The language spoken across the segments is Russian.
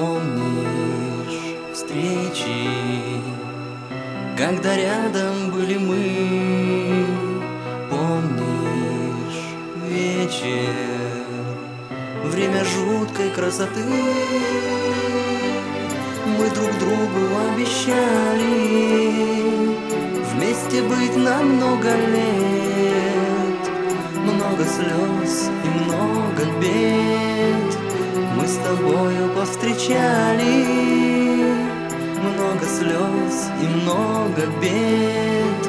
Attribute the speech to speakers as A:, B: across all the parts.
A: Помнишь встречи, когда рядом были мы? Помнишь вечер, время жуткой красоты? Мы друг другу обещали Вместе быть на много лет Много слез и много бед Мы с тобою повстречали. Много слез и много бед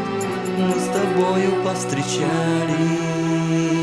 A: Мы с тобою повстречали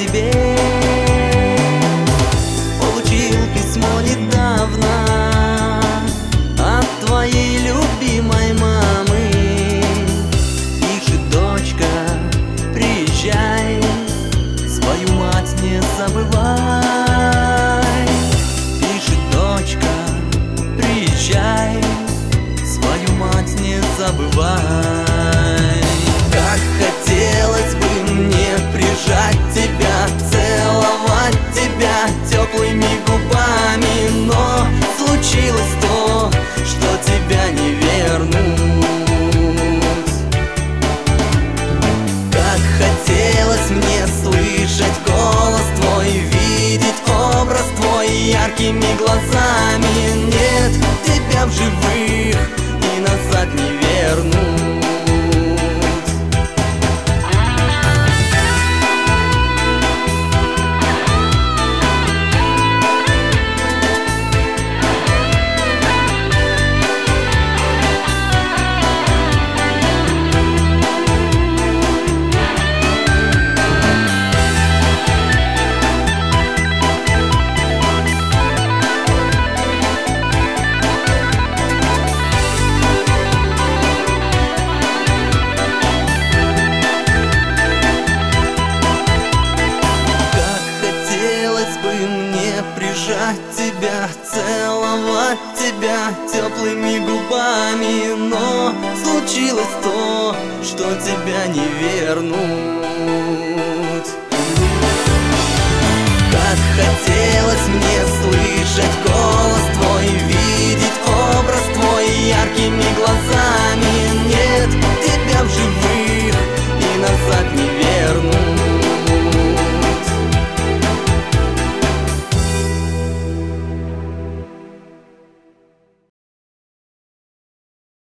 A: тебе. Получил письмо недавно от твоей любимой мамы. Пишет дочка, приезжай Свою мать не забывай. Пишет дочка, приезжай Свою мать не забывай держать тебя, целовать тебя теплыми губами Но случилось то, что тебя не вернуть. Как хотелось мне слышать голос твой, видеть образ твой яркими глазами